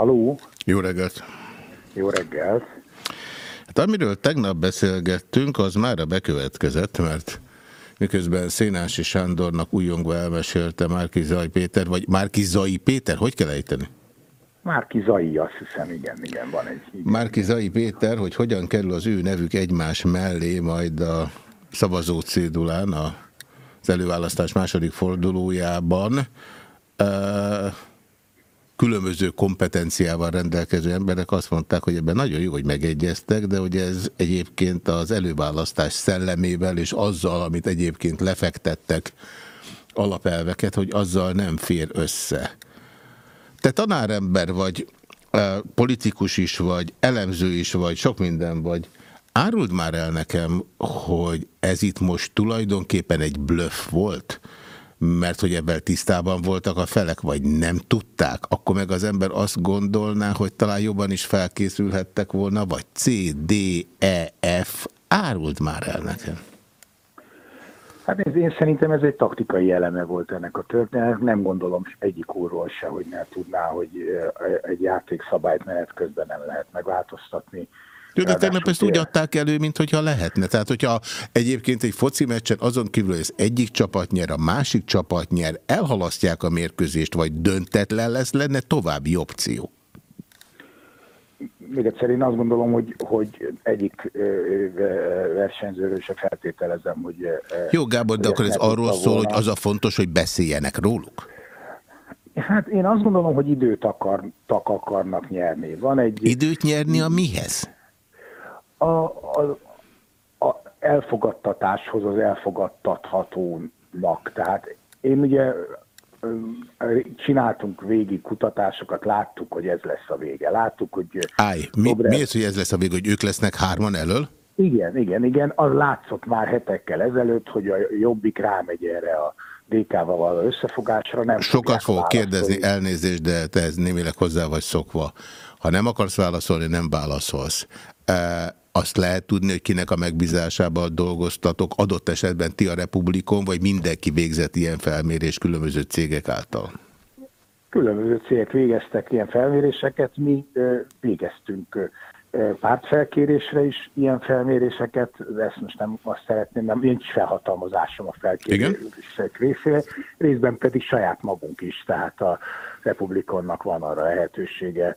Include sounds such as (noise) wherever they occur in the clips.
Haló! Jó reggelt! Jó reggelt! Hát amiről tegnap beszélgettünk, az már bekövetkezett, mert miközben Szénási Sándornak újongva elmesélte Márki Zaj Péter, vagy Márki Zai Péter, hogy kell ejteni? Márki Zai, azt hiszem, igen, igen, van egy... Igen. Márki Zai Péter, hogy hogyan kerül az ő nevük egymás mellé majd a szavazó cédulán az előválasztás második fordulójában. Uh, különböző kompetenciával rendelkező emberek azt mondták, hogy ebben nagyon jó, hogy megegyeztek, de hogy ez egyébként az előválasztás szellemével és azzal, amit egyébként lefektettek alapelveket, hogy azzal nem fér össze. Te tanárember vagy, politikus is vagy, elemző is vagy, sok minden vagy. Áruld már el nekem, hogy ez itt most tulajdonképpen egy bluff volt? Mert hogy ebben tisztában voltak a felek, vagy nem tudták, akkor meg az ember azt gondolná, hogy talán jobban is felkészülhettek volna, vagy C, D, E, F, árult már el nekem. Hát ez, én szerintem ez egy taktikai eleme volt ennek a történetnek. Nem gondolom egyik úrról se, hogy ne tudná, hogy egy játékszabályt menet közben nem lehet megváltoztatni jó, de tegnap ezt úgy adták elő, mint hogyha lehetne. Tehát, hogyha egyébként egy foci meccsen azon kívül, hogy az egyik csapat nyer, a másik csapat nyer, elhalasztják a mérkőzést, vagy döntetlen lesz, lenne további opció. Még egyszer én azt gondolom, hogy, hogy egyik versenyzőről se feltételezem, hogy... Jó, Gábor, de akkor ez arról szól, volna. hogy az a fontos, hogy beszéljenek róluk? Hát én azt gondolom, hogy időt akar, akarnak nyerni. Van egy... Időt nyerni a mihez? A, a, a elfogadtatáshoz az elfogadtathatónak. Tehát én ugye csináltunk végig kutatásokat, láttuk, hogy ez lesz a vége. Láttuk, hogy... Állj, mi, Dobrev... miért, hogy ez lesz a vége, hogy ők lesznek hárman elől? Igen, igen, igen. Az látszott már hetekkel ezelőtt, hogy a Jobbik rámegy erre a DK-val való összefogásra. Nem Sokat fogok kérdezni, elnézést, de te ez némileg hozzá vagy szokva. Ha nem akarsz válaszolni, nem válaszolsz azt lehet tudni, hogy kinek a megbízásában dolgoztatok, adott esetben ti a Republikon, vagy mindenki végzett ilyen felmérés különböző cégek által? Különböző cégek végeztek ilyen felméréseket, mi végeztünk pártfelkérésre is ilyen felméréseket, de ezt most nem azt szeretném, nem nincs felhatalmazásom a felkérések részére, részben pedig saját magunk is, tehát a Republikonnak van arra lehetősége,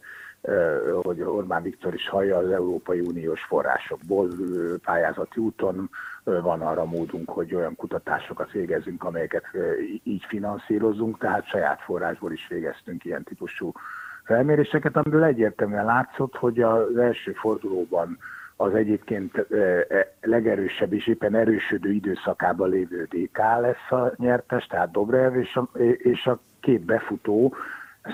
hogy Orbán Viktor is hallja az Európai Uniós forrásokból pályázati úton. Van arra módunk, hogy olyan kutatásokat végezzünk, amelyeket így finanszírozunk, tehát saját forrásból is végeztünk ilyen típusú felméréseket, amiből egyértelműen látszott, hogy az első fordulóban az egyébként e, legerősebb és éppen erősödő időszakában lévő DK lesz a nyertes, tehát Dobrev, és a, és a két befutó,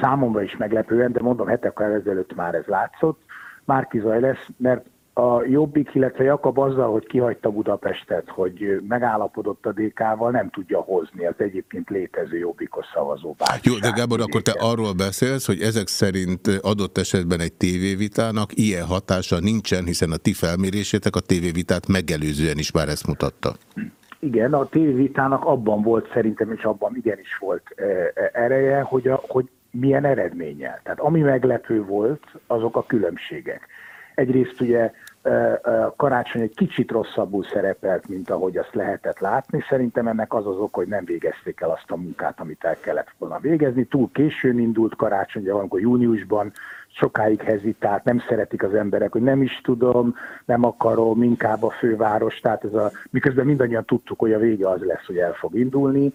számomra is meglepően, de mondom, hetekkel ezelőtt már ez látszott, Márki Zaj lesz, mert a Jobbik, illetve Jakab azzal, hogy kihagyta Budapestet, hogy megállapodott a DK-val, nem tudja hozni az egyébként létező Jobbikos szavazó Jó, de Gábor, akkor te arról beszélsz, hogy ezek szerint adott esetben egy tévévitának ilyen hatása nincsen, hiszen a ti felmérésétek a tévévitát megelőzően is már ezt mutatta. Igen, a tévévitának abban volt szerintem, és abban igenis volt e, e, ereje, hogy, a, hogy milyen eredménnyel. Tehát ami meglepő volt, azok a különbségek. Egyrészt ugye Karácsony egy kicsit rosszabbul szerepelt, mint ahogy azt lehetett látni. Szerintem ennek az az ok, hogy nem végezték el azt a munkát, amit el kellett volna végezni. Túl későn indult Karácsony, de valamikor júniusban sokáig hezitált, nem szeretik az emberek, hogy nem is tudom, nem akarom, inkább a főváros, tehát ez a, miközben mindannyian tudtuk, hogy a vége az lesz, hogy el fog indulni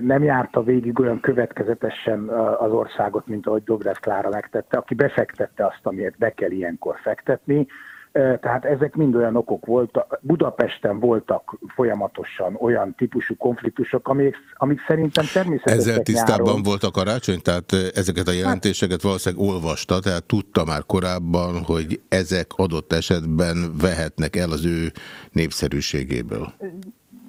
nem járta végig olyan következetesen az országot, mint ahogy Dobrev Klára megtette, aki befektette azt, amiért be kell ilyenkor fektetni. Tehát ezek mind olyan okok voltak. Budapesten voltak folyamatosan olyan típusú konfliktusok, amik, amik szerintem természetesen Ezzel tisztában nyáron... volt a karácsony? Tehát ezeket a jelentéseket valószínűleg olvasta, tehát tudta már korábban, hogy ezek adott esetben vehetnek el az ő népszerűségéből?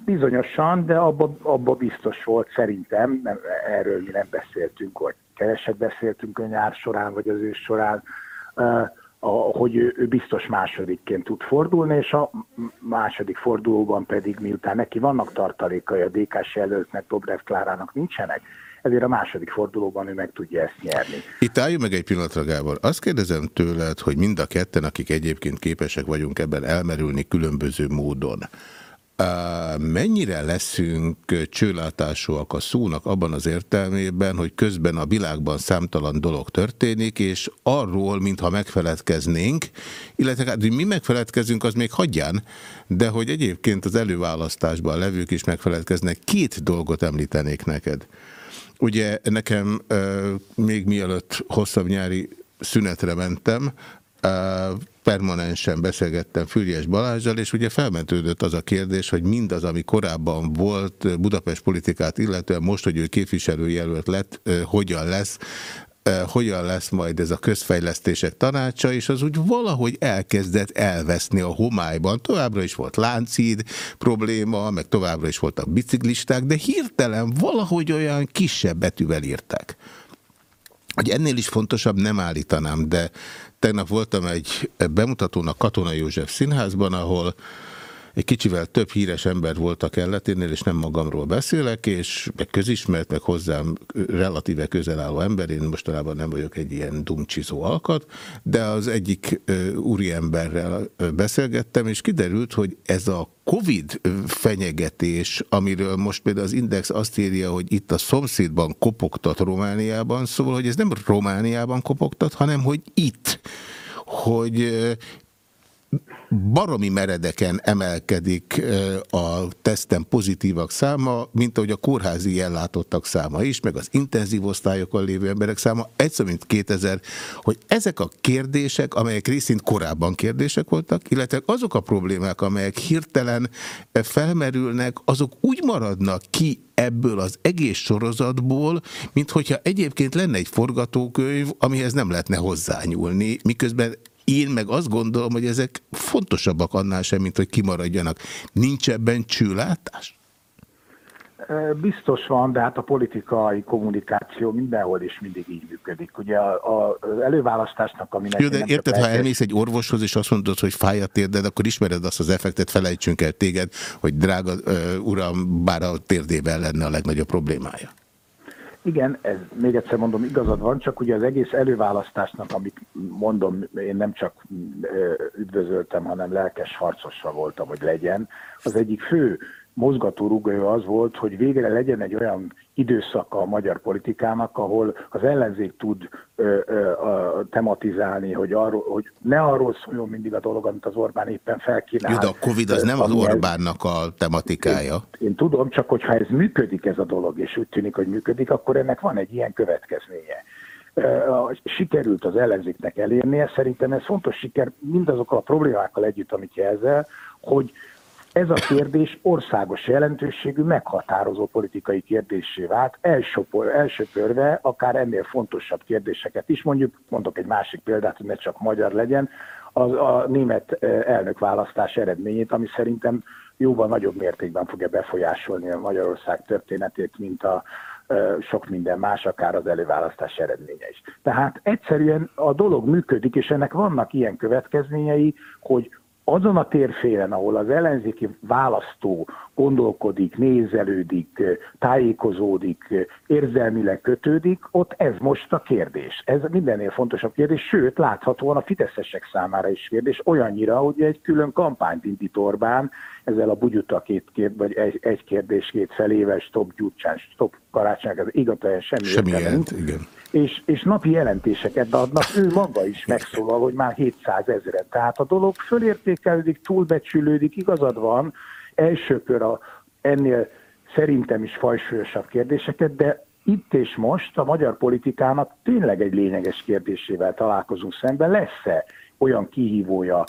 Bizonyosan, de abba, abba biztos volt szerintem, nem, erről mi nem beszéltünk, vagy keveset beszéltünk a nyár során, vagy az ősz során, a, hogy ő, ő biztos másodikként tud fordulni, és a második fordulóban pedig miután neki vannak tartalékai, a DK-s jelöltnek, Dobrev Klárának nincsenek, ezért a második fordulóban ő meg tudja ezt nyerni. Itt álljunk meg egy pillanatra, Gábor. Azt kérdezem tőled, hogy mind a ketten, akik egyébként képesek vagyunk ebben elmerülni különböző módon, Mennyire leszünk csőlátásúak a szónak abban az értelmében, hogy közben a világban számtalan dolog történik, és arról, mintha megfeledkeznénk, illetve hát, hogy mi megfeledkezünk, az még hagyján, de hogy egyébként az előválasztásban levők is megfeledkeznek, két dolgot említenék neked. Ugye nekem még mielőtt hosszabb nyári szünetre mentem, permanensen beszélgettem Füriyes Balázsjal, és ugye felmentődött az a kérdés, hogy mindaz, ami korábban volt Budapest politikát, illetően most, hogy ő képviselőjelölt lett, hogyan lesz, hogyan lesz majd ez a közfejlesztések tanácsa, és az úgy valahogy elkezdett elveszni a homályban. Továbbra is volt láncid probléma, meg továbbra is voltak biciklisták, de hirtelen valahogy olyan kisebb betűvel írták. Hogy ennél is fontosabb nem állítanám, de Tegnap voltam egy bemutatónak Katona József színházban, ahol egy kicsivel több híres ember volt a kelleténél, és nem magamról beszélek, és meg közismert, meg hozzám relatíve közel álló ember, én mostanában nem vagyok egy ilyen dumcsizó alkat, de az egyik úriemberrel beszélgettem, és kiderült, hogy ez a Covid fenyegetés, amiről most például az Index azt írja, hogy itt a szomszédban kopogtat Romániában, szóval, hogy ez nem Romániában kopogtat, hanem hogy itt. Hogy baromi meredeken emelkedik a teszten pozitívak száma, mint ahogy a kórházi ellátottak száma is, meg az intenzív osztályokon lévő emberek száma, egyszer mint 2000, hogy ezek a kérdések, amelyek részint korábban kérdések voltak, illetve azok a problémák, amelyek hirtelen felmerülnek, azok úgy maradnak ki ebből az egész sorozatból, mint hogyha egyébként lenne egy forgatókönyv, amihez nem lehetne hozzányúlni, miközben én meg azt gondolom, hogy ezek fontosabbak annál sem, mint hogy kimaradjanak. Nincs ebben csőlátás? Biztos van, de hát a politikai kommunikáció mindenhol is mindig így működik. Ugye az előválasztásnak, aminek... Jó, de érted, ha elmész egy orvoshoz, és azt mondod, hogy fáj a térded, akkor ismered azt az effektet, felejtsünk el téged, hogy drága uh, uram, bár a térdében lenne a legnagyobb problémája. Igen, ez még egyszer mondom, igazad van, csak ugye az egész előválasztásnak, amit mondom, én nem csak üdvözöltem, hanem lelkes harcosra voltam, hogy legyen, az egyik fő mozgatórugója az volt, hogy végre legyen egy olyan időszaka a magyar politikának, ahol az ellenzék tud ö, ö, ö, tematizálni, hogy, arról, hogy ne arról szóljon mindig a dolog, amit az Orbán éppen felkínál. Jó, de a Covid az nem az Orbánnak a tematikája. Én, én tudom, csak hogyha ez működik ez a dolog, és úgy tűnik, hogy működik, akkor ennek van egy ilyen következménye sikerült az ellenzéknek elérnie. Szerintem ez fontos siker mindazokkal a problémákkal együtt, amit jelzel, hogy ez a kérdés országos jelentőségű, meghatározó politikai kérdésé vált, elsöpörve akár ennél fontosabb kérdéseket is. Mondjuk, mondok egy másik példát, hogy ne csak magyar legyen, az a német eh, elnökválasztás eredményét, ami szerintem jóval nagyobb mértékben fogja befolyásolni a Magyarország történetét, mint a eh, sok minden más, akár az előválasztás eredménye is. Tehát egyszerűen a dolog működik, és ennek vannak ilyen következményei, hogy azon a térfélen, ahol az ellenzéki választó gondolkodik, nézelődik, tájékozódik, érzelmileg kötődik, ott ez most a kérdés. Ez mindennél fontosabb kérdés, sőt, láthatóan a fideszesek számára is kérdés, olyannyira, hogy egy külön kampányt indít Orbán, ezzel a bugyuta két, két vagy egy, egy kérdés két felével, stop Gyurcsán, stop Karácsony, ez igazán semmi, semmi jelent, igen és, és napi jelentéseket adnak, ő maga is megszólal, hogy már 700 ezeren. Tehát a dolog fölértékelődik, túlbecsülődik, igazad van, elsőkör a, ennél szerintem is fajsúlyosabb kérdéseket, de itt és most a magyar politikának tényleg egy lényeges kérdésével találkozunk szemben. Lesz-e olyan kihívója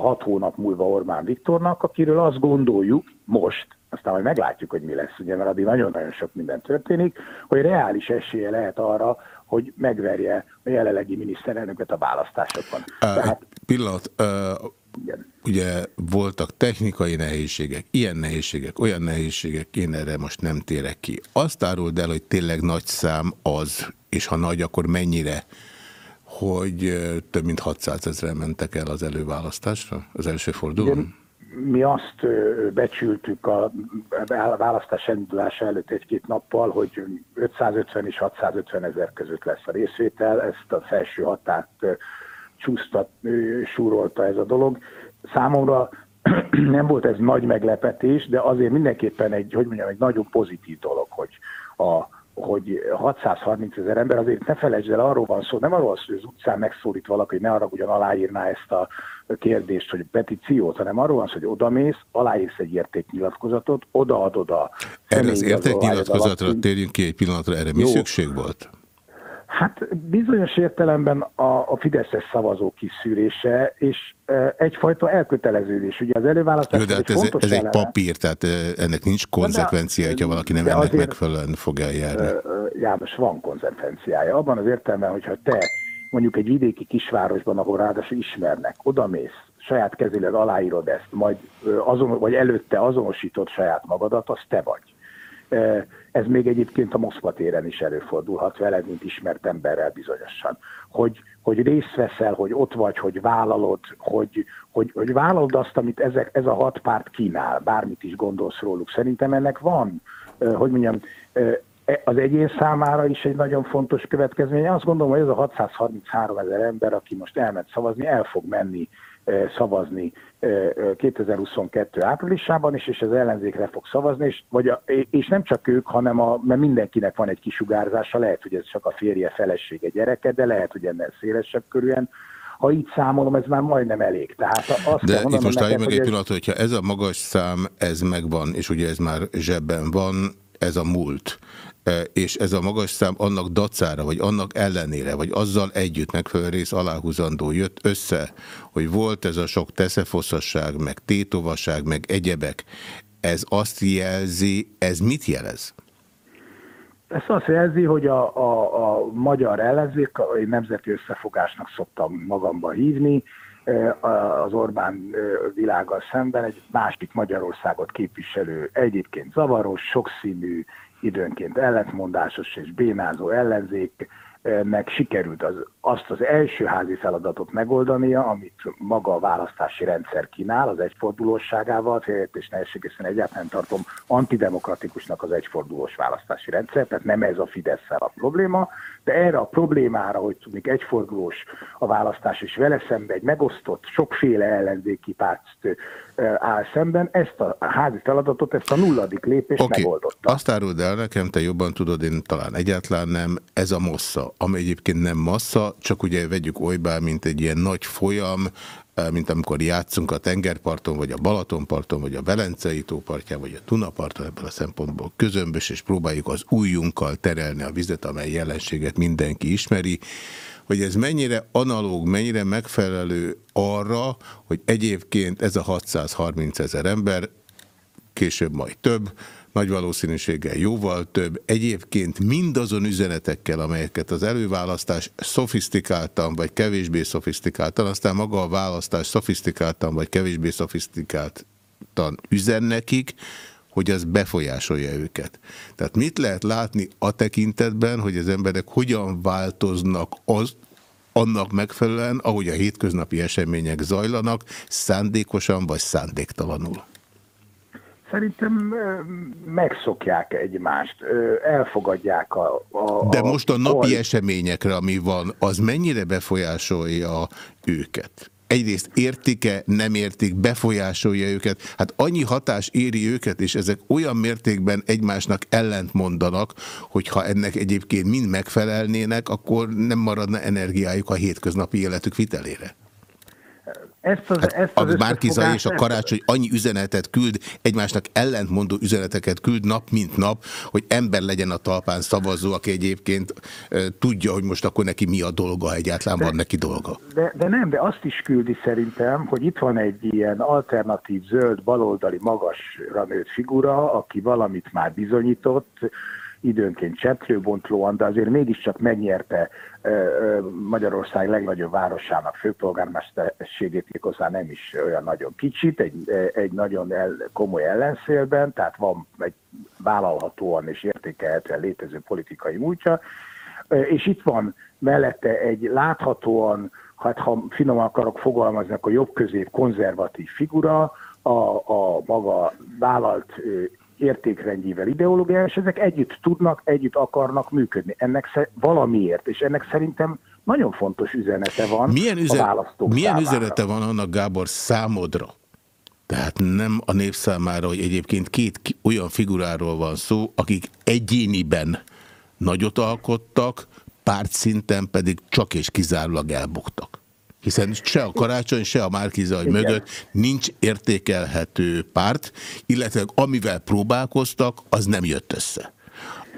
hat hónap múlva Orbán Viktornak, akiről azt gondoljuk most, aztán majd meglátjuk, hogy mi lesz, ugye, mert addig nagyon-nagyon sok minden történik, hogy reális esélye lehet arra, hogy megverje a jelenlegi miniszterelnöket a választásokon. Uh, Tehát, pillanat, uh, igen. ugye voltak technikai nehézségek, ilyen nehézségek, olyan nehézségek, én erre most nem térek ki. Azt áruld el, hogy tényleg nagy szám az, és ha nagy, akkor mennyire, hogy több mint 600 ezeren mentek el az előválasztásra, az első fordulón? Mi azt becsültük a választás indulása előtt egy-két nappal, hogy 550 és 650 ezer között lesz a részvétel, ezt a felső határt csúsztat, súrolta ez a dolog. Számomra (clears throat) nem volt ez nagy meglepetés, de azért mindenképpen egy, hogy mondjam, egy nagyon pozitív dolog, hogy a, hogy 630 ezer ember, azért ne felejtsd el, arról van szó, nem arról szó, hogy az utcán megszólít valaki, hogy ne arra ugyan aláírná ezt a kérdést, hogy petíciót, hanem arról van szó, hogy odamész, aláírsz egy értéknyilatkozatot, odaadod a... Erre az értéknyilatkozatra térjünk ki egy pillanatra, erre mi Jó. szükség volt? Hát bizonyos értelemben a, a Fideszes szavazó kiszűrése, és e, egyfajta elköteleződés. Ugye az előválasztás Jó, de hát ez, ez egy papír, tehát ennek nincs konzekvenciája, hogyha valaki nem ennek azért, megfelelően fog eljárni. János, van konzekvenciája. Abban az értelemben, hogyha te mondjuk egy vidéki kisvárosban, ahol ráadásul ismernek, odamész, saját kezileg aláírod ezt, majd azon, vagy előtte azonosítod saját magadat, az te vagy ez még egyébként a Moszkva téren is előfordulhat veled, mint ismert emberrel bizonyosan. Hogy, hogy részt veszel, hogy ott vagy, hogy vállalod, hogy, hogy, hogy vállalod azt, amit ezek, ez a hat párt kínál, bármit is gondolsz róluk. Szerintem ennek van, hogy mondjam, e, az egyén számára is egy nagyon fontos következmény. Azt gondolom, hogy ez a 633 ezer ember, aki most elment szavazni, el fog menni szavazni 2022 áprilisában is, és az ellenzékre fog szavazni, és, vagy a, és nem csak ők, hanem a, mert mindenkinek van egy kisugárzása, lehet, hogy ez csak a férje, felesége, gyereke, de lehet, hogy ennél szélesebb körülön, ha így számolom, ez már majdnem elég. Tehát azt De itt most álljunk meg egy pillanat, hogyha ez a magas szám, ez megvan, és ugye ez már zsebben van, ez a múlt. E, és ez a magas szám annak dacára, vagy annak ellenére, vagy azzal együtt megfelelő rész aláhúzandó jött össze, hogy volt ez a sok teszefoszasság, meg tétovaság, meg egyebek, ez azt jelzi, ez mit jelez? Ez azt jelzi, hogy a, a, a magyar ellenzék, én nemzeti összefogásnak szoktam magamba hívni, e, az Orbán e, világgal szemben egy másik Magyarországot képviselő, egyébként zavaros, sokszínű, időnként ellentmondásos és bénázó ellenzék, meg sikerült az, azt az első házi feladatot megoldania, amit maga a választási rendszer kínál, az egyfordulósságával, és nehézségesen egyáltalán tartom antidemokratikusnak az egyfordulós választási rendszer, tehát nem ez a fidesz a probléma, de erre a problémára, hogy tudnik egyfordulós a választás, és vele szemben egy megosztott, sokféle ellenzéki párt áll szemben, ezt a házi feladatot, ezt a nulladik lépést okay. megoldotta. Azt áruld el nekem, te jobban tudod, én talán egyáltalán nem, ez a mossza, ami egyébként nem massza, csak ugye vegyük olybá, mint egy ilyen nagy folyam, mint amikor játszunk a tengerparton, vagy a Balatonparton, vagy a Velencei tópartján, vagy a Tunaparton ebből a szempontból közömbös, és próbáljuk az ujjunkkal terelni a vizet, amely jelenséget mindenki ismeri, hogy ez mennyire analóg, mennyire megfelelő arra, hogy egyébként ez a 630 ezer ember, később majd több, nagy valószínűséggel jóval több, egyébként mindazon üzenetekkel, amelyeket az előválasztás szofisztikáltan vagy kevésbé szofisztikáltan, aztán maga a választás szofisztikáltan vagy kevésbé szofisztikáltan üzen nekik, hogy az befolyásolja őket. Tehát mit lehet látni a tekintetben, hogy az emberek hogyan változnak az, annak megfelelően, ahogy a hétköznapi események zajlanak, szándékosan vagy szándéktalanul? Szerintem megszokják egymást, elfogadják a... a De most a napi a... eseményekre, ami van, az mennyire befolyásolja őket? egyrészt értik-e, nem értik, befolyásolja őket. Hát annyi hatás éri őket, és ezek olyan mértékben egymásnak ellent mondanak, hogyha ennek egyébként mind megfelelnének, akkor nem maradna energiájuk a hétköznapi életük vitelére. Ezt az, hát ezt az a Márkiza és a Karácsony annyi üzenetet küld, egymásnak ellentmondó üzeneteket küld nap, mint nap, hogy ember legyen a talpán szavazó, aki egyébként e, tudja, hogy most akkor neki mi a dolga, egyáltalán de, van neki dolga. De, de nem, de azt is küldi szerintem, hogy itt van egy ilyen alternatív, zöld, baloldali, magasra nőtt figura, aki valamit már bizonyított, időnként cseplőbontlóan, de azért mégiscsak megnyerte Magyarország legnagyobb városának főpolgármesterségét igazán nem is olyan nagyon kicsit, egy, egy nagyon el, komoly ellenszélben, tehát van egy vállalhatóan és értékelhetően létező politikai múltja, és itt van mellette egy láthatóan, hát ha finoman akarok fogalmazni, akkor jobb közép konzervatív figura, a, a maga vállalt értékrendjével, ideológiával, és ezek együtt tudnak, együtt akarnak működni. Ennek valamiért, és ennek szerintem nagyon fontos üzenete van milyen üzen, a választók Milyen számára. üzenete van annak, Gábor, számodra? Tehát nem a nép számára, hogy egyébként két olyan figuráról van szó, akik egyéniben nagyot alkottak, pártszinten pedig csak és kizárólag elbuktak. Hiszen se a karácsony, se a Márkizaj mögött nincs értékelhető párt, illetve amivel próbálkoztak, az nem jött össze.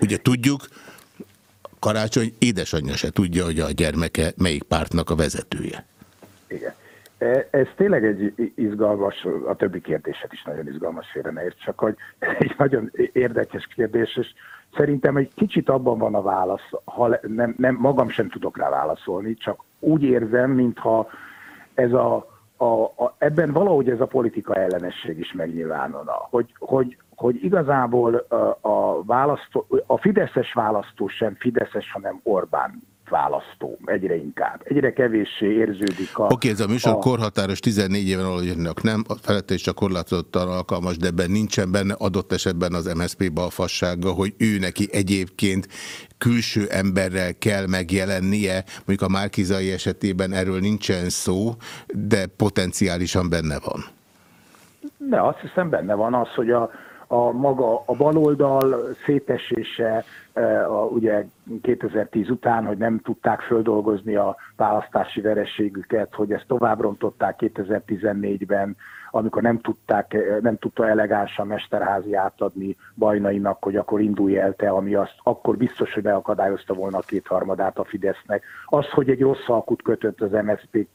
Ugye tudjuk, karácsony édesanyja se tudja, hogy a gyermeke melyik pártnak a vezetője. Igen. E, ez tényleg egy izgalmas, a többi kérdéset is nagyon izgalmas félre ne ért, csak hogy (laughs) egy nagyon érdekes kérdés, és szerintem egy kicsit abban van a válasz, ha nem, nem, magam sem tudok rá válaszolni, csak úgy érzem, mintha ez a, a, a, ebben valahogy ez a politika ellenesség is megnyilvánulna, hogy, hogy, hogy igazából a, a, választó, a fideszes választó sem fideszes, hanem Orbán választó egyre inkább. Egyre kevéssé érződik a... Oké, okay, ez a műsor a... korhatáros 14 éven alatt nem, felette is csak korlátozottan alkalmas, de ebben nincsen benne adott esetben az MSZP balfassága, hogy ő neki egyébként külső emberrel kell megjelennie, mondjuk a Márkizai esetében erről nincsen szó, de potenciálisan benne van. De azt hiszem benne van az, hogy a, a maga a baloldal szétesése, e, a, ugye 2010 után, hogy nem tudták földolgozni a választási vereségüket, hogy ezt tovább rontották 2014-ben, amikor nem, tudták, nem tudta elegánsan Mesterházi átadni Bajnainak, hogy akkor indulj el te, ami azt akkor biztos, hogy beakadályozta volna a kétharmadát a Fidesznek. Az, hogy egy rossz alkut kötött az MSZP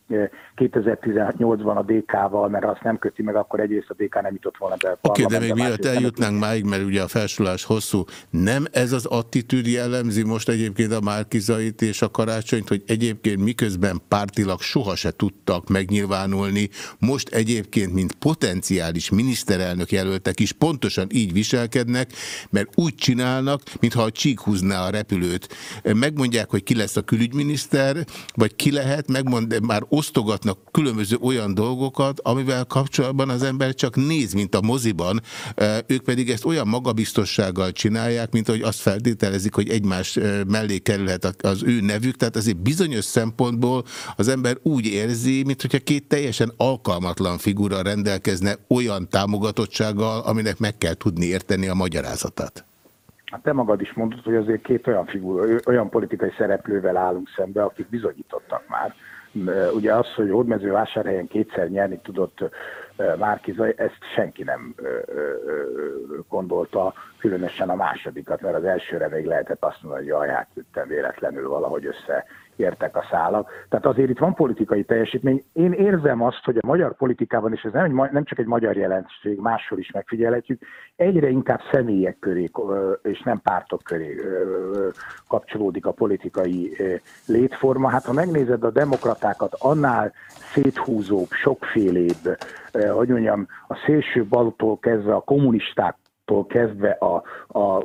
2018-ban a DK-val, mert azt nem köti meg, akkor egyrészt a DK nem jutott volna be. Oké, okay, de még miatt eljutnánk máig, mert ugye a felsulás hosszú, nem ez az attitűd jellemzi most egyébként a Márkizait és a karácsonyt, hogy egyébként miközben pártilag soha se tudtak megnyilvánulni, most egyébként, mint potenciális miniszterelnök jelöltek is pontosan így viselkednek, mert úgy csinálnak, mintha a csík húzná a repülőt. Megmondják, hogy ki lesz a külügyminiszter, vagy ki lehet, megmond, már osztogatnak különböző olyan dolgokat, amivel kapcsolatban az ember csak néz, mint a moziban, ők pedig ezt olyan magabiztossággal csinálják, mint hogy azt feltételezik, hogy egymás mellé kerülhet az ő nevük, tehát azért bizonyos szempontból az ember úgy érzi, mint hogyha két teljesen alkalmatlan figura rendelkezne olyan támogatottsággal, aminek meg kell tudni érteni a magyarázatát. Hát te magad is mondod, hogy azért két olyan, figura, olyan politikai szereplővel állunk szembe, akik bizonyítottak már. Ugye az, hogy Hódmezővásárhelyen kétszer nyerni tudott Márkiza, ezt senki nem gondolta, különösen a másodikat, mert az elsőre még lehetett azt mondani, hogy jaj, hát véletlenül valahogy össze értek a szálak. Tehát azért itt van politikai teljesítmény. Én érzem azt, hogy a magyar politikában, és ez nem, nem csak egy magyar jelenség, máshol is megfigyelhetjük, egyre inkább személyek köré és nem pártok köré kapcsolódik a politikai létforma. Hát ha megnézed a demokratákat, annál széthúzóbb, sokfélébb, hogy mondjam, a szélső baltól kezdve a kommunisták kezdve a, a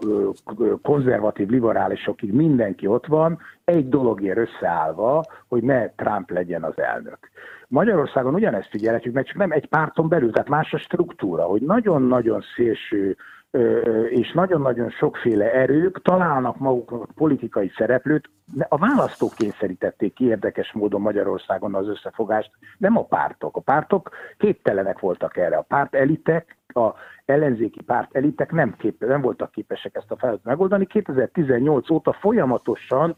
konzervatív liberálisokig mindenki ott van, egy dologért összeállva, hogy ne Trump legyen az elnök. Magyarországon ugyanezt figyelhetjük, mert csak nem egy párton belül, tehát más a struktúra, hogy nagyon-nagyon szélső és nagyon-nagyon sokféle erők találnak maguknak politikai szereplőt. A választók kényszerítették ki érdekes módon Magyarországon az összefogást, nem a pártok. A pártok képtelenek voltak erre. A párt elitek, a ellenzéki párt elitek nem, kép, nem voltak képesek ezt a feladatot megoldani. 2018 óta folyamatosan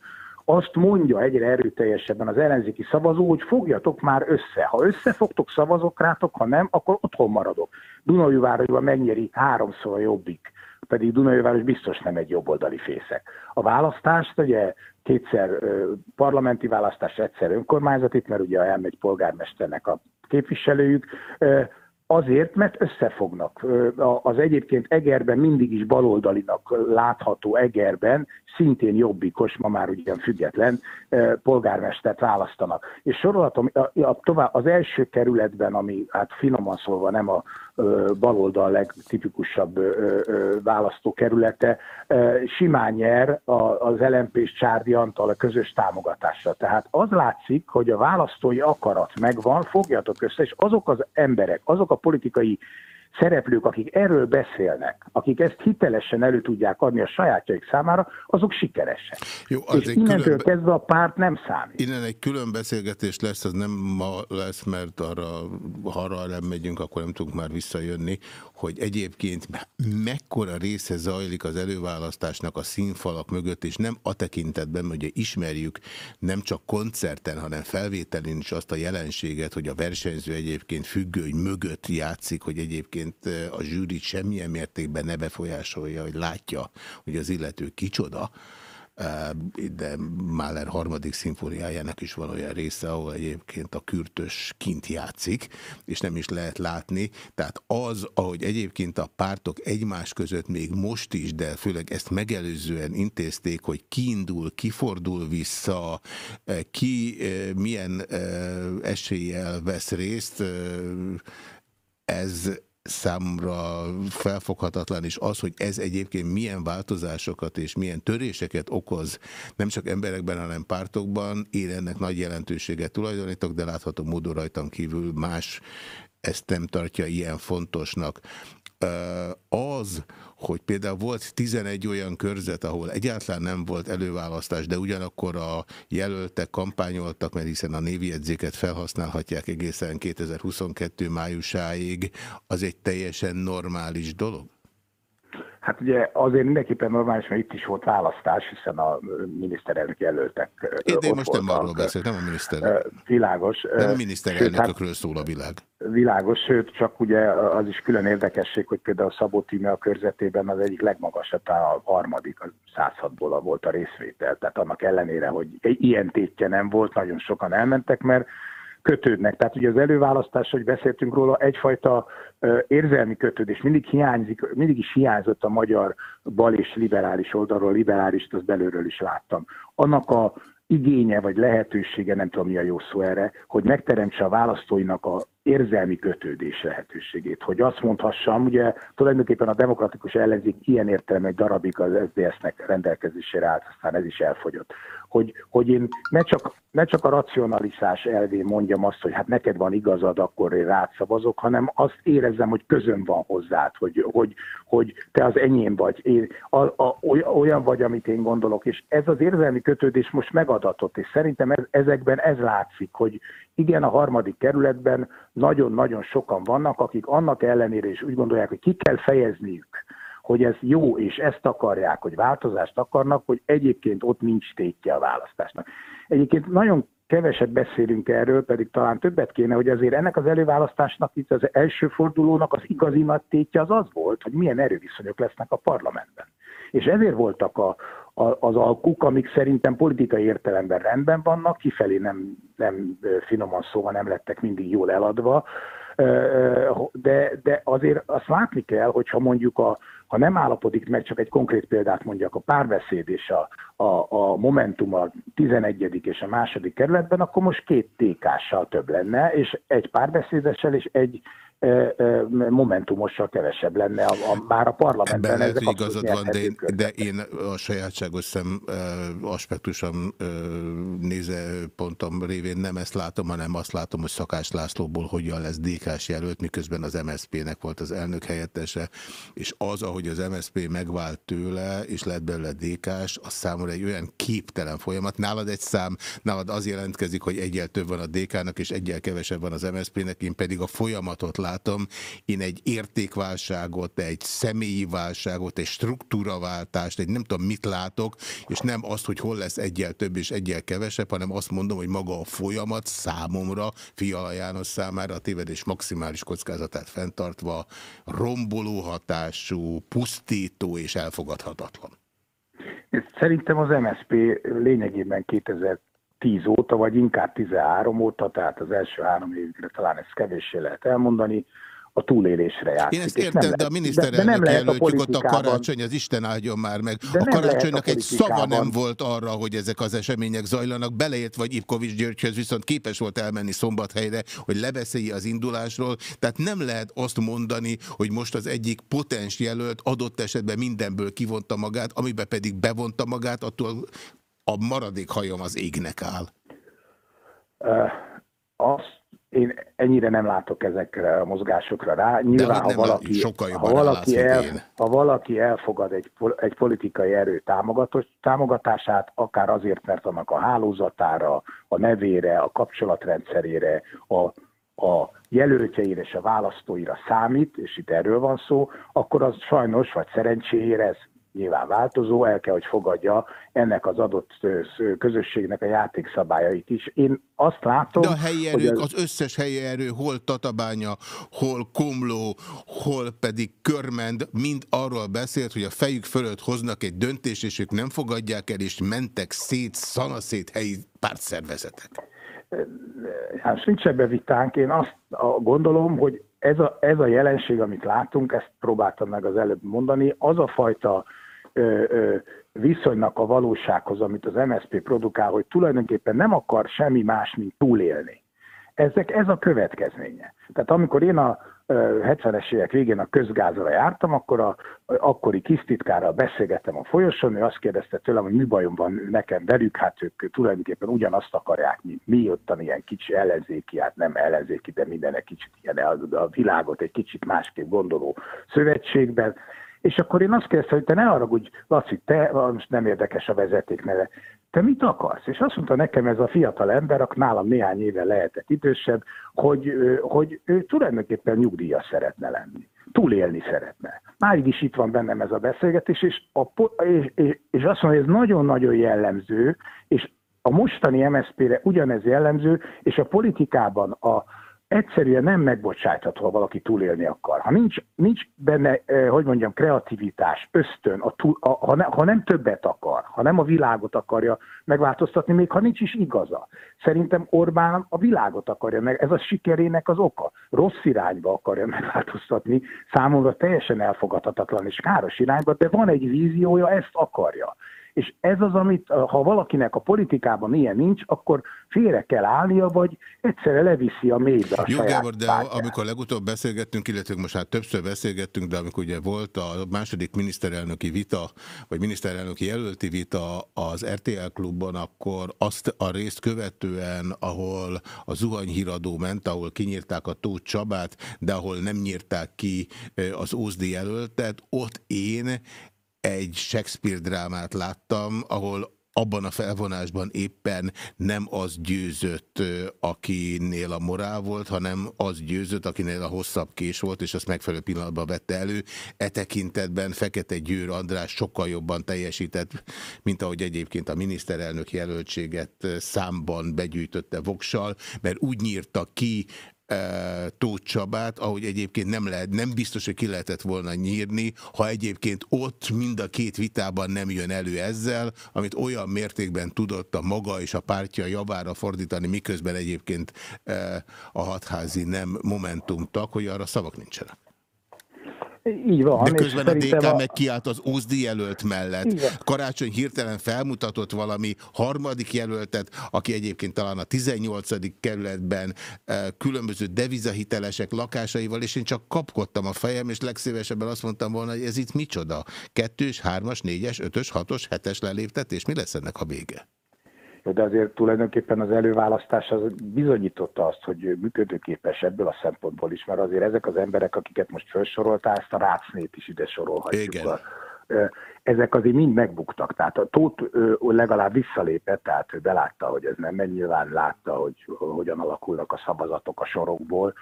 azt mondja egyre erőteljesebben az ellenzéki szavazó, hogy fogjatok már össze. Ha összefogtok, szavazok rátok, ha nem, akkor otthon maradok. Dunajúvárosban megnyeri háromszor a jobbik, pedig Dunajúváros biztos nem egy jobboldali fészek. A választást ugye kétszer parlamenti választás, egyszer önkormányzati, mert ugye elmegy polgármesternek a képviselőjük, Azért, mert összefognak. Az egyébként Egerben mindig is baloldalinak látható Egerben, szintén jobbikos, ma már ugyan független, polgármestert választanak. És a, tovább, az első kerületben, ami hát finoman szólva nem a baloldal legtipikusabb választókerülete, simán nyer az LMP és Csárdi Antal a közös támogatásra. Tehát az látszik, hogy a választói akarat megvan, fogjatok össze, és azok az emberek, azok a politikai szereplők, akik erről beszélnek, akik ezt hitelesen elő tudják adni a sajátjaik számára, azok sikeresek. Jó, az És innentől külön... kezdve a párt nem számít. Innen egy külön beszélgetés lesz, az nem ma lesz, mert arra, ha arra nem megyünk, akkor nem tudunk már visszajönni, hogy egyébként mekkora része zajlik az előválasztásnak a színfalak mögött, és nem a tekintetben, hogy ismerjük nem csak koncerten, hanem felvételén is azt a jelenséget, hogy a versenyző egyébként függő mögött játszik, hogy egyébként a zsűrit semmilyen mértékben ne befolyásolja, hogy látja, hogy az illető kicsoda, de Mahler harmadik szimfóniájának is van olyan része, ahol egyébként a kürtös kint játszik, és nem is lehet látni. Tehát az, ahogy egyébként a pártok egymás között még most is, de főleg ezt megelőzően intézték, hogy kiindul, kifordul vissza, ki milyen eséllyel vesz részt, ez számra felfoghatatlan, és az, hogy ez egyébként milyen változásokat és milyen töréseket okoz, nem csak emberekben, hanem pártokban, én ennek nagy jelentőséget tulajdonítok, de látható módon rajtam kívül más ezt nem tartja ilyen fontosnak. Az, hogy például volt 11 olyan körzet, ahol egyáltalán nem volt előválasztás, de ugyanakkor a jelöltek kampányoltak, mert hiszen a névjegyzéket felhasználhatják egészen 2022 májusáig, az egy teljesen normális dolog? Hát ugye azért mindenképpen normális, mert itt is volt választás, hiszen a miniszterelnök jelöltek Én, most nem arról beszélek, nem a miniszter. Világos. Nem a miniszterelnökökről szól a világ. Világos, sőt, csak ugye az is külön érdekesség, hogy például Szabó Tíme a körzetében az egyik legmagasabb, a harmadik, a 106-ból volt a részvétel. Tehát annak ellenére, hogy ilyen tétje nem volt, nagyon sokan elmentek, mert kötődnek. Tehát ugye az előválasztás, hogy beszéltünk róla, egyfajta érzelmi kötődés mindig hiányzik, mindig is hiányzott a magyar bal és liberális oldalról, liberális, azt belülről is láttam. Annak a igénye vagy lehetősége, nem tudom mi a jó szó erre, hogy megteremtse a választóinak a érzelmi kötődés lehetőségét. Hogy azt mondhassam, ugye tulajdonképpen a demokratikus ellenzék ilyen értelme egy darabig az SZDSZ-nek rendelkezésére állt, aztán ez is elfogyott. Hogy, hogy én ne csak, ne csak a racionalizás elvén mondjam azt, hogy hát neked van igazad, akkor én rád hanem azt érezzem, hogy közön van hozzád, hogy, hogy, hogy te az enyém vagy, én, a, a, olyan vagy, amit én gondolok, és ez az érzelmi kötődés most megadatott, és szerintem ez, ezekben ez látszik, hogy igen, a harmadik kerületben nagyon-nagyon sokan vannak, akik annak ellenére is úgy gondolják, hogy ki kell fejezniük, hogy ez jó, és ezt akarják, hogy változást akarnak, hogy egyébként ott nincs tétje a választásnak. Egyébként nagyon keveset beszélünk erről, pedig talán többet kéne, hogy azért ennek az előválasztásnak itt az első fordulónak az igazi nagy tétje az az volt, hogy milyen erőviszonyok lesznek a parlamentben. És ezért voltak a, az alkuk, amik szerintem politikai értelemben rendben vannak, kifelé nem, nem finoman szóval nem lettek mindig jól eladva, de, de azért azt látni kell, hogyha mondjuk a, ha nem állapodik meg, csak egy konkrét példát mondjak, a párbeszéd és a, a, a Momentum a 11. és a második kerületben, akkor most két TK-ssal több lenne, és egy párbeszédessel és egy momentumossal kevesebb lenne a, a, már a parlamentben. Ebben lehet, hogy igazad van, de én, de én a sajátságos szem aspektusom nézőpontom révén nem ezt látom, hanem azt látom, hogy Szakás Lászlóból hogyan lesz DK-s jelölt, miközben az MSZP-nek volt az elnök helyettese, és az, ahogy az MSZP megvált tőle, és lett belőle DK-s, az számomra egy olyan képtelen folyamat. Nálad egy szám, nálad az jelentkezik, hogy egyel több van a DK-nak, és egyel kevesebb van az MSZP-nek, én pedig a folyamatot látom. Én egy értékválságot, egy személyi válságot, egy struktúraváltást, egy nem tudom mit látok, és nem azt, hogy hol lesz egyel több és egyel kevesebb, hanem azt mondom, hogy maga a folyamat számomra, Fiala János számára a tévedés maximális kockázatát fenntartva romboló hatású, pusztító és elfogadhatatlan. Szerintem az MSP lényegében 2000 10 óta, vagy inkább 13 óta, tehát az első három évre talán ezt kevéssé lehet elmondani, a túlélésre játszik. Én ezt értem, de a miniszterelnök de, de jelöltjük ott a karácsony, az Isten áldjon már meg. De a karácsonynak a egy szava nem volt arra, hogy ezek az események zajlanak, beleért vagy Ipkovics Györgyhöz, viszont képes volt elmenni szombathelyre, hogy lebeszélje az indulásról. Tehát nem lehet azt mondani, hogy most az egyik potens jelölt adott esetben mindenből kivonta magát, amiben pedig bevonta magát, attól a maradék hajam az égnek áll. Uh, azt én ennyire nem látok ezekre a mozgásokra rá. Nyilván, ha valaki, ha, valaki el, ha valaki elfogad egy, egy politikai erő támogatását, akár azért, mert annak a hálózatára, a nevére, a kapcsolatrendszerére, a, a jelöltjeire és a választóira számít, és itt erről van szó, akkor az sajnos, vagy szerencséjére ez nyilván változó, el kell, hogy fogadja ennek az adott közösségnek a játékszabályait is. Én azt látom... De a helyi erők, az... az összes helyi erő, hol Tatabánya, hol Komló, hol pedig Körmend, mind arról beszélt, hogy a fejük fölött hoznak egy döntést, és ők nem fogadják el, és mentek szét, szanaszét helyi pártszervezetek. Hát nincs ebbe vitánk. Én azt gondolom, hogy ez a, ez a jelenség, amit látunk, ezt próbáltam meg az előbb mondani, az a fajta ö, ö, viszonynak a valósághoz, amit az MSZP produkál, hogy tulajdonképpen nem akar semmi más, mint túlélni. Ezek, ez a következménye. Tehát amikor én a 70-es évek végén a közgázra jártam, akkor a akkori kisztitkárral beszélgettem a folyosón, ő azt kérdezte tőlem, hogy mi bajom van nekem velük, hát ők tulajdonképpen ugyanazt akarják, mint mi, ottan ilyen kicsi ellenzéki, hát nem ellenzéki, de minden egy kicsit ilyen a, a világot egy kicsit másképp gondoló szövetségben, és akkor én azt kérdeztem, hogy te ne arra, hogy Laci, te, most nem érdekes a vezeték neve, te mit akarsz? És azt mondta nekem ez a fiatal ember, aki nálam néhány éve lehetett idősebb, hogy, hogy ő tulajdonképpen nyugdíjas szeretne lenni. Túlélni szeretne. Máig is itt van bennem ez a beszélgetés, és, a, és, és, azt mondja, hogy ez nagyon-nagyon jellemző, és a mostani MSZP-re ugyanez jellemző, és a politikában a, egyszerűen nem megbocsátható, ha valaki túlélni akar. Ha nincs, nincs benne, eh, hogy mondjam, kreativitás, ösztön, a túl, a, ha, ne, ha nem többet akar, ha nem a világot akarja megváltoztatni, még ha nincs is igaza. Szerintem Orbán a világot akarja meg, ez a sikerének az oka. Rossz irányba akarja megváltoztatni, számomra teljesen elfogadhatatlan és káros irányba, de van egy víziója, ezt akarja. És ez az, amit ha valakinek a politikában ilyen nincs, akkor félre kell állnia, vagy egyszerre leviszi a mélybe a Jó, saját Gábor, de pártját. amikor legutóbb beszélgettünk, illetve most már többször beszélgettünk, de amikor ugye volt a második miniszterelnöki vita, vagy miniszterelnöki jelölti vita az RTL klubban, akkor azt a részt követően, ahol a zuhanyhíradó ment, ahol kinyírták a Tóth Csabát, de ahol nem nyírták ki az Ózdi jelöltet, ott én egy Shakespeare drámát láttam, ahol abban a felvonásban éppen nem az győzött, akinél a morál volt, hanem az győzött, akinél a hosszabb kés volt, és azt megfelelő pillanatban vette elő. E tekintetben Fekete Győr András sokkal jobban teljesített, mint ahogy egyébként a miniszterelnök jelöltséget számban begyűjtötte Voksal, mert úgy nyírta ki Tóth Csabát, ahogy egyébként nem, lehet, nem biztos, hogy ki lehetett volna nyírni, ha egyébként ott mind a két vitában nem jön elő ezzel, amit olyan mértékben tudott a maga és a pártja javára fordítani, miközben egyébként a hatházi nem momentumtak, hogy arra szavak nincsenek. Így van. De közben a DK a... meg kiállt az Ózdi jelölt mellett. Karácsony hirtelen felmutatott valami harmadik jelöltet, aki egyébként talán a 18. kerületben eh, különböző devizahitelesek lakásaival, és én csak kapkodtam a fejem, és legszívesebben azt mondtam volna, hogy ez itt micsoda? Kettős, hármas, négyes, ötös, hatos, hetes leléptetés? Mi lesz ennek a vége? De azért tulajdonképpen az előválasztás az bizonyította azt, hogy működőképes ebből a szempontból is, mert azért ezek az emberek, akiket most felsoroltál, ezt a rácnét is ide sorolhatjuk. Igen. Ezek azért mind megbuktak. Tehát a Tóth legalább visszalépett, tehát ő belátta, hogy ez nem megy, nyilván látta, hogy hogyan alakulnak a szavazatok a sorokból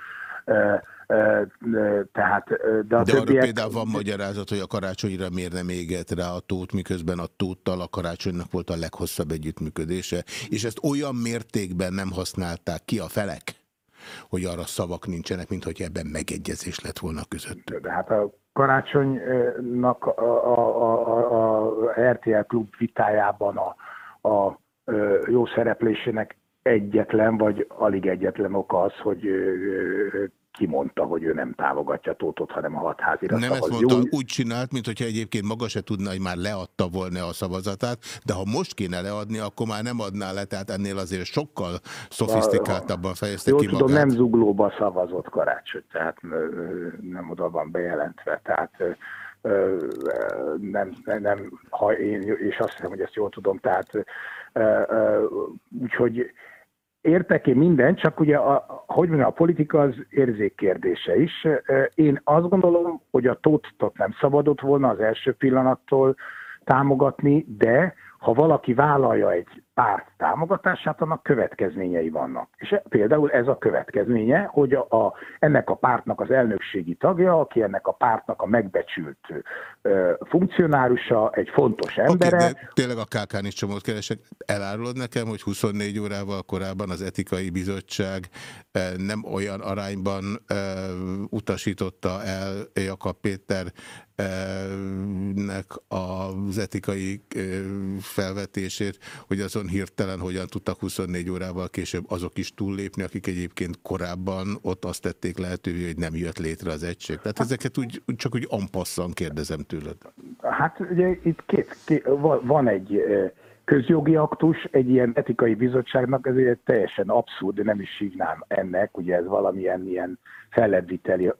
tehát, de a de többiek... arra például van magyarázat, hogy a karácsonyra miért nem égett rá a tót, miközben a tóttal a karácsonynak volt a leghosszabb együttműködése, és ezt olyan mértékben nem használták ki a felek, hogy arra szavak nincsenek, mint hogy ebben megegyezés lett volna között. De hát a karácsonynak a, a, a, a RTL klub vitájában a, a jó szereplésének egyetlen, vagy alig egyetlen oka az, hogy kimondta, hogy ő nem támogatja Tótot, hanem a hatházira Nem szavaz. ezt mondta, Jó, úgy csinált, mintha egyébként maga se tudna, hogy már leadta volna a szavazatát, de ha most kéne leadni, akkor már nem adná le, tehát ennél azért sokkal szofisztikáltabban fejezte Jó, ki tudom, magát. nem zuglóba szavazott karácsony, tehát nem oda van bejelentve, tehát nem, nem, ha én, és azt hiszem, hogy ezt jól tudom, tehát úgyhogy értek én mindent, csak ugye, a, hogy mondjam, a politika az érzékkérdése is. Én azt gondolom, hogy a tótot nem szabadott volna az első pillanattól támogatni, de ha valaki vállalja egy párt támogatását, annak következményei vannak. És például ez a következménye, hogy a, a, ennek a pártnak az elnökségi tagja, aki ennek a pártnak a megbecsült ö, funkcionárusa, egy fontos embere. Okay, de tényleg a KK-n is csomót keresek. Elárulod nekem, hogy 24 órával korábban az etikai bizottság nem olyan arányban utasította el Jakab Péter nek az etikai felvetését, hogy azon nagyon hirtelen hogyan tudtak 24 órával később azok is túllépni, akik egyébként korábban ott azt tették lehetővé, hogy nem jött létre az egység. Tehát ezeket úgy, csak úgy ampasszan kérdezem tőled. Hát ugye itt két, két van egy közjogi aktus, egy ilyen etikai bizottságnak ez egy teljesen abszurd, nem is hívnám ennek, ugye ez valamilyen ilyen fellebbviteli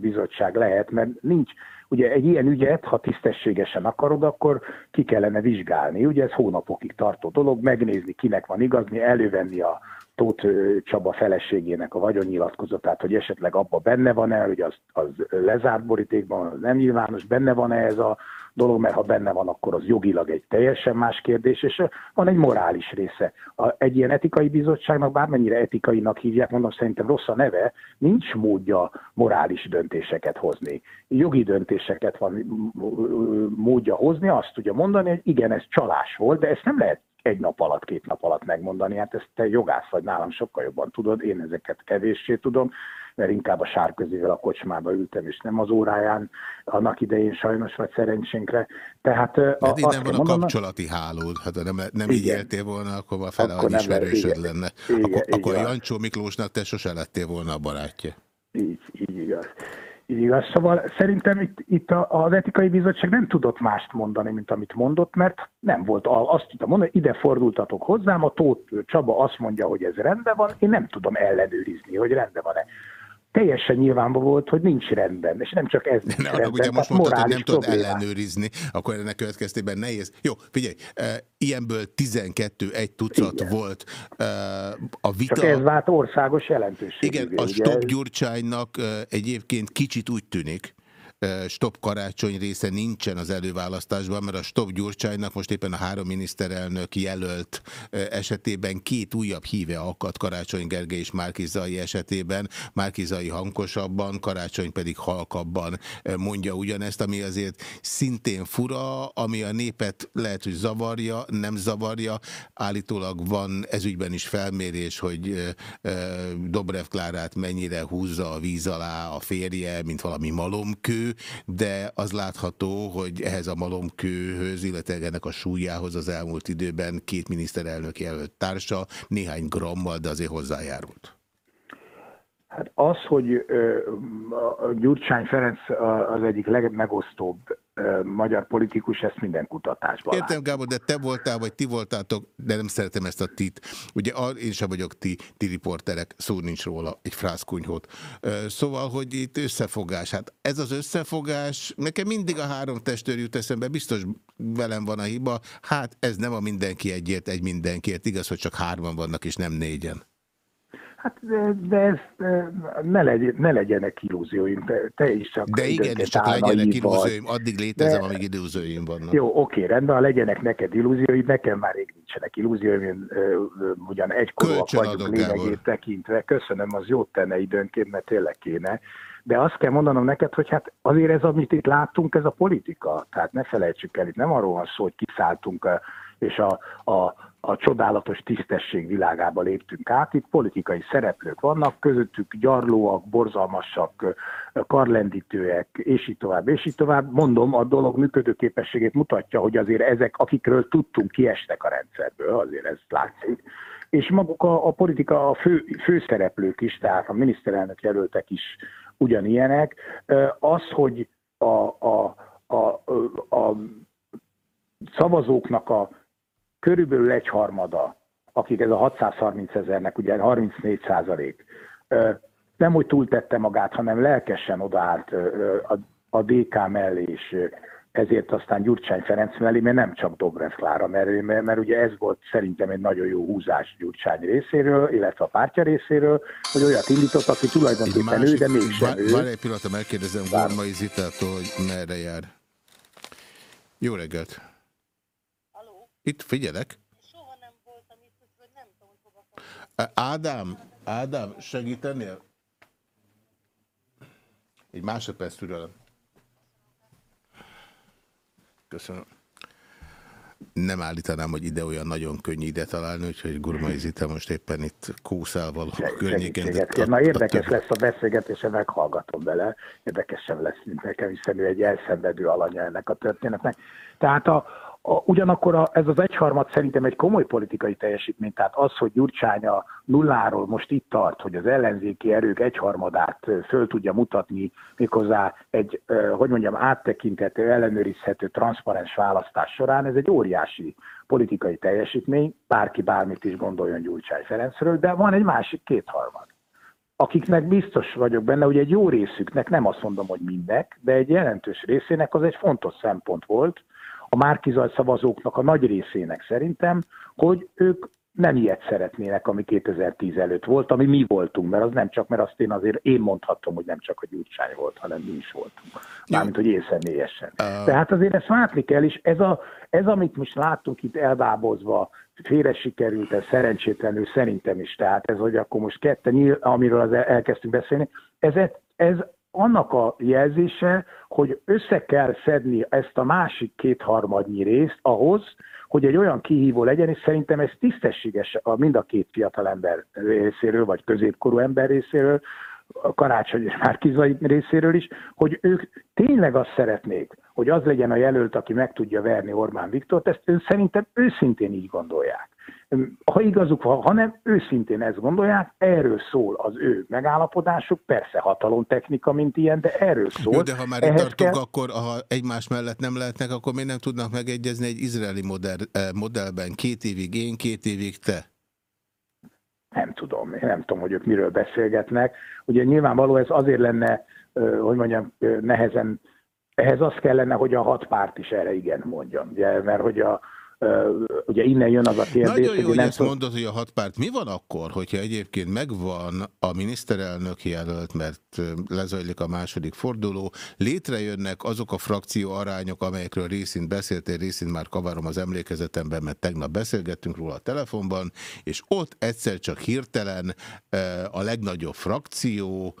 bizottság lehet, mert nincs, Ugye egy ilyen ügyet, ha tisztességesen akarod, akkor ki kellene vizsgálni. Ugye ez hónapokig tartó dolog, megnézni, kinek van igazni, elővenni a Tóth Csaba feleségének a vagyonnyilatkozatát, hogy esetleg abba benne van-e, hogy az, az lezárt borítékban, az nem nyilvános, benne van-e ez a dolog, mert ha benne van, akkor az jogilag egy teljesen más kérdés, és van egy morális része. A, egy ilyen etikai bizottságnak, bármennyire etikainak hívják, mondom, szerintem rossz a neve, nincs módja morális döntéseket hozni. Jogi döntéseket van módja hozni, azt tudja mondani, hogy igen, ez csalás volt, de ezt nem lehet egy nap alatt, két nap alatt megmondani. Hát ezt te jogász vagy nálam sokkal jobban tudod, én ezeket kevéssé tudom, mert inkább a sárközével a kocsmába ültem, és nem az óráján annak idején sajnos, vagy szerencsénkre. Tehát De a, innen van a mondanom, kapcsolati hálód, hát ha nem, nem így éltél volna, akkor a fele akkor ismerősöd igen, lenne. Igen, akkor, igen, akkor Jancsó Miklósnak te sose lettél volna a barátja. Így, így igaz. Így igaz. Szóval szerintem itt, itt az etikai bizottság nem tudott mást mondani, mint amit mondott, mert nem volt azt tudta mondani, ide fordultatok hozzám, a Tóth Csaba azt mondja, hogy ez rendben van, én nem tudom ellenőrizni, hogy rendben van-e teljesen nyilvánvaló volt, hogy nincs rendben, és nem csak ez nincs ne, rendben. Ugye most mondtad, hogy nem tudod ellenőrizni, akkor ennek következtében nehéz. Jó, figyelj, e, ilyenből 12 egy tucat Igen. volt e, a vita. Csak ez vált országos jelentőségű. Igen, a Stop Gyurcsánynak e, egyébként kicsit úgy tűnik, stop karácsony része nincsen az előválasztásban, mert a stop Gyurcsánynak most éppen a három miniszterelnök jelölt esetében két újabb híve akadt Karácsony Gergely és Márkizai esetében. Márkizai hankosabban, Karácsony pedig halkabban mondja ugyanezt, ami azért szintén fura, ami a népet lehet, hogy zavarja, nem zavarja. Állítólag van ezügyben is felmérés, hogy Dobrev Klárát mennyire húzza a víz alá a férje, mint valami malomkő, de az látható, hogy ehhez a malomkőhöz, illetve ennek a súlyához az elmúlt időben két miniszterelnök jelölt társa néhány grammal, de azért hozzájárult. Hát az, hogy Gyurcsány Ferenc az egyik legmegosztóbb magyar politikus, ezt minden kutatásban Értem, lát. Gábor, de te voltál, vagy ti voltátok, de nem szeretem ezt a tit. Ugye én sem vagyok ti, ti riporterek, szó nincs róla, egy frászkunyhót. Szóval, hogy itt összefogás. Hát ez az összefogás, nekem mindig a három testőr jut eszembe, biztos velem van a hiba. Hát ez nem a mindenki egyért, egy mindenkiért. Igaz, hogy csak hárman vannak, és nem négyen. Hát de, de ez ne, legy, ne legyenek illúzióim, te, te is csak... De igenis, csak legyenek illúzióim, addig létezem, de, amíg illúzióim vannak. Jó, oké, rendben, ha legyenek neked illúzióid, nekem már rég nincsenek illúzióim, én ugyan egykorúak vagyunk lényegét tekintve. Köszönöm, az jót tenne időnként, mert tényleg kéne. De azt kell mondanom neked, hogy hát azért ez, amit itt láttunk, ez a politika. Tehát ne felejtsük el, itt nem arról van szó, hogy kiszálltunk és a, a, a csodálatos tisztesség világába léptünk át. Itt politikai szereplők vannak, közöttük gyarlóak, borzalmasak, karlendítőek, és így tovább, és így tovább. Mondom, a dolog működőképességét mutatja, hogy azért ezek, akikről tudtunk, kiesnek a rendszerből, azért ez látszik. és maguk a, a politika, a fő, főszereplők is, tehát a miniszterelnök jelöltek is ugyanilyenek. Az, hogy a, a, a, a szavazóknak a körülbelül egyharmada, akik ez a 630 ezernek, ugye 34 százalék, nem úgy túltette magát, hanem lelkesen odaállt a, DK mellé, és ezért aztán Gyurcsány Ferenc mellé, mert nem csak Dobrev Klára mellé, mert, mert ugye ez volt szerintem egy nagyon jó húzás Gyurcsány részéről, illetve a pártja részéről, hogy olyat indított, aki tulajdonképpen ő, de mégsem ő. Várj egy pillanat, megkérdezem Gormai Zitától, hogy merre jár. Jó reggelt! Itt figyelek. Soha nem voltam itt, hogy nem tudom, hova Ádám, Ádám, segítenél? Egy másodperc türelem. Köszönöm. Nem állítanám, hogy ide olyan nagyon könnyű ide találni, úgyhogy Gurmai Zita most éppen itt kúszál való környéken. Na érdekes lesz a beszélgetés, meghallgatom bele. Érdekes sem lesz, mint nekem, hiszen ő egy elszenvedő alanya ennek a történetnek. Tehát a, a, ugyanakkor a, ez az egyharmad szerintem egy komoly politikai teljesítmény, tehát az, hogy Gyurcsány a nulláról most itt tart, hogy az ellenzéki erők egyharmadát föl tudja mutatni, méghozzá egy, hogy mondjam, áttekintető, ellenőrizhető, transzparens választás során, ez egy óriási politikai teljesítmény, bárki bármit is gondoljon Gyurcsány Ferencről, de van egy másik kétharmad. Akiknek biztos vagyok benne, hogy egy jó részüknek, nem azt mondom, hogy mindnek, de egy jelentős részének az egy fontos szempont volt, a Márkizaj szavazóknak a nagy részének szerintem, hogy ők nem ilyet szeretnének, ami 2010 előtt volt, ami mi voltunk, mert az nem csak, mert azt én azért én mondhatom, hogy nem csak a Gyurcsány volt, hanem mi is voltunk. Mármint, hogy én személyesen. Uh... Tehát azért ezt látni kell, és ez, a, ez amit most láttunk itt elbábozva, félre sikerült, ez szerencsétlenül szerintem is, tehát ez, hogy akkor most ketten, amiről az elkezdtünk beszélni, ez, ez annak a jelzése, hogy össze kell szedni ezt a másik kétharmadnyi részt ahhoz, hogy egy olyan kihívó legyen, és szerintem ez tisztességes a mind a két fiatal ember részéről, vagy középkorú ember részéről, a Karácsony és Márkizai részéről is, hogy ők tényleg azt szeretnék, hogy az legyen a jelölt, aki meg tudja verni Orbán Viktort, ezt ő szerintem őszintén így gondolják ha igazuk van, hanem őszintén ezt gondolják, erről szól az ő megállapodásuk, persze hatalomtechnika, mint ilyen, de erről szól. Jó, de ha már itt tartunk, kell... akkor ha egymás mellett nem lehetnek, akkor miért nem tudnak megegyezni egy izraeli modell, eh, modellben két évig én, két évig te? Nem tudom, én nem tudom, hogy ők miről beszélgetnek. Ugye nyilvánvaló ez azért lenne, hogy mondjam, nehezen, ehhez az kellene, hogy a hat párt is erre igen mondjon, ugye, mert hogy a, ugye innen jön az a kérdés. Nagyon jó, hogy, hogy ezt mondod, hogy a hat párt. Mi van akkor, hogyha egyébként megvan a miniszterelnök jelölt, mert lezajlik a második forduló, létrejönnek azok a frakció arányok, amelyekről részint beszéltél, részint már kavarom az emlékezetemben, mert tegnap beszélgettünk róla a telefonban, és ott egyszer csak hirtelen a legnagyobb frakció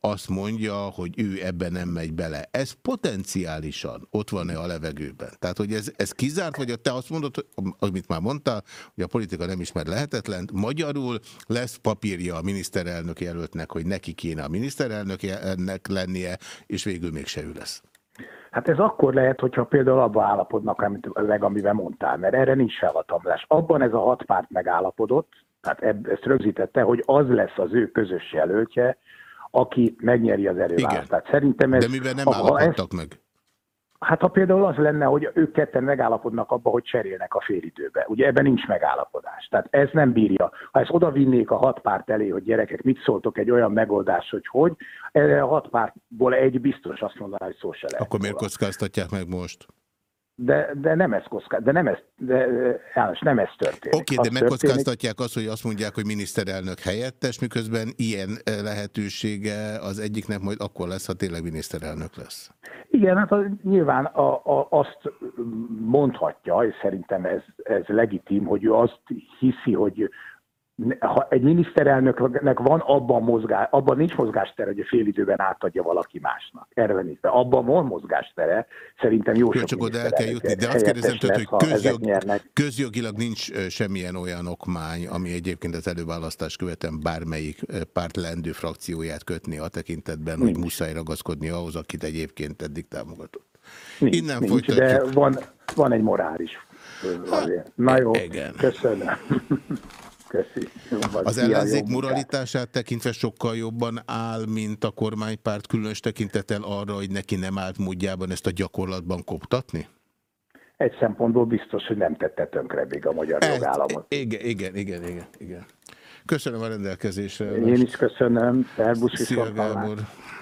azt mondja, hogy ő ebben nem megy bele. Ez potenciálisan ott van-e a levegőben? Tehát, hogy ez, ez kizárt, vagy te azt mondod, amit már mondtál, hogy a politika nem ismer lehetetlen, magyarul lesz papírja a miniszterelnök jelöltnek, hogy neki kéne a miniszterelnöknek lennie, és végül mégse ő lesz. Hát ez akkor lehet, hogyha például abba állapodnak, amit, leg, amiben mondtál, mert erre nincs felhatalmazás. Abban ez a hat párt megállapodott, tehát ezt rögzítette, hogy az lesz az ő közös jelöltje, aki megnyeri az előválasztást. Szerintem ez, De mivel nem állapodtak meg? Hát ha például az lenne, hogy ők ketten megállapodnak abba, hogy cserélnek a félidőbe. Ugye ebben nincs megállapodás. Tehát ez nem bírja. Ha ezt odavinnék a hat párt elé, hogy gyerekek, mit szóltok egy olyan megoldás, hogy hogy, erre a hat pártból egy biztos azt mondaná, hogy szó se lehet. Akkor miért kockáztatják meg most? De, de nem ez kockázat, de nem ez, de, János, nem ez történik. Oké, okay, de megkockáztatják azt, hogy azt mondják, hogy miniszterelnök helyettes, miközben ilyen eh, lehetősége az egyiknek majd akkor lesz, ha tényleg miniszterelnök lesz. Igen, hát az, nyilván a, a, azt mondhatja, és szerintem ez, ez legitim, hogy ő azt hiszi, hogy ha egy miniszterelnöknek van abban mozgás, abban nincs mozgástere, hogy a fél időben átadja valaki másnak. Erre nincs. Abban van mozgástere, szerintem jó, jó sok csak oda el kell jutni. De azt kérdezem tőle, hogy közjog, közjogilag nincs semmilyen olyan okmány, ami egyébként az előválasztás követően bármelyik párt lendő frakcióját kötni a tekintetben, nincs. hogy muszáj ragaszkodni ahhoz, akit egyébként eddig támogatott. Nincs, Innen nincs, de van, van egy morális. Na jó, igen. köszönöm. Köszi. Az ellenzék moralitását tekintve sokkal jobban áll, mint a kormánypárt, különös tekintetel arra, hogy neki nem állt módjában ezt a gyakorlatban koptatni? Egy szempontból biztos, hogy nem tette tönkre még a magyar Ez, jogállamot. Igen, igen, igen, igen, igen. Köszönöm a rendelkezésre. Én is köszönöm. Szerbusz Szia, Gábor.